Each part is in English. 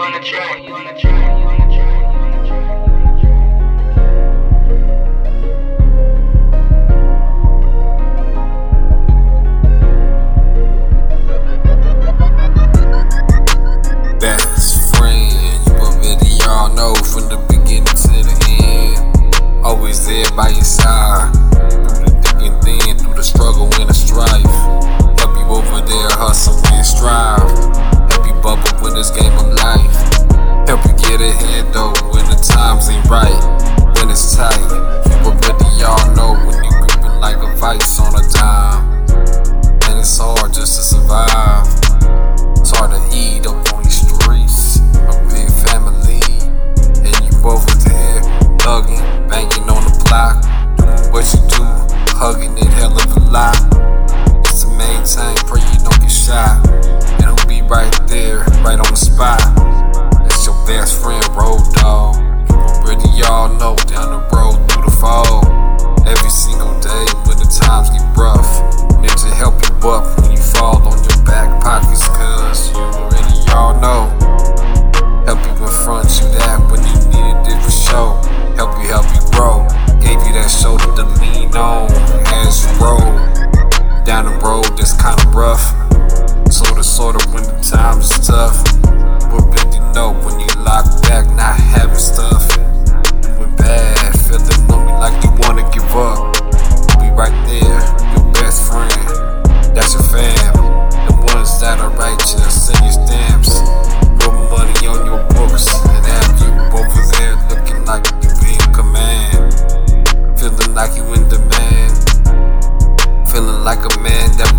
on the track, you on the track, you on the track. by your side.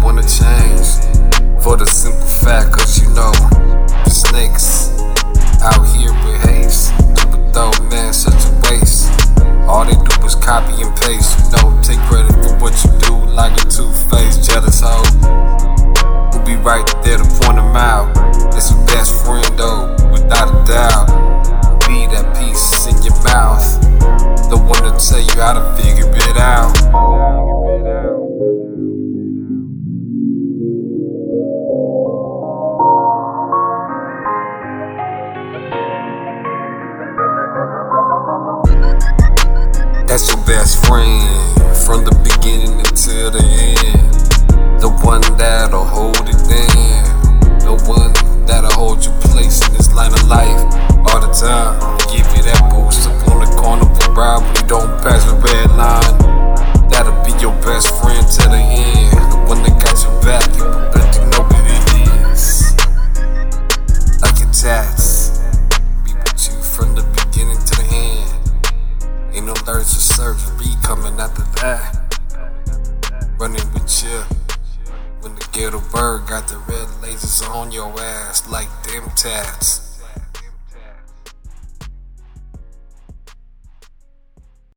wanna change. For the simple fact, cause you know That's your best friend from the beginning until the end. The one that'll hold running with you. When the ghetto bird got the red lasers on your ass like them tats.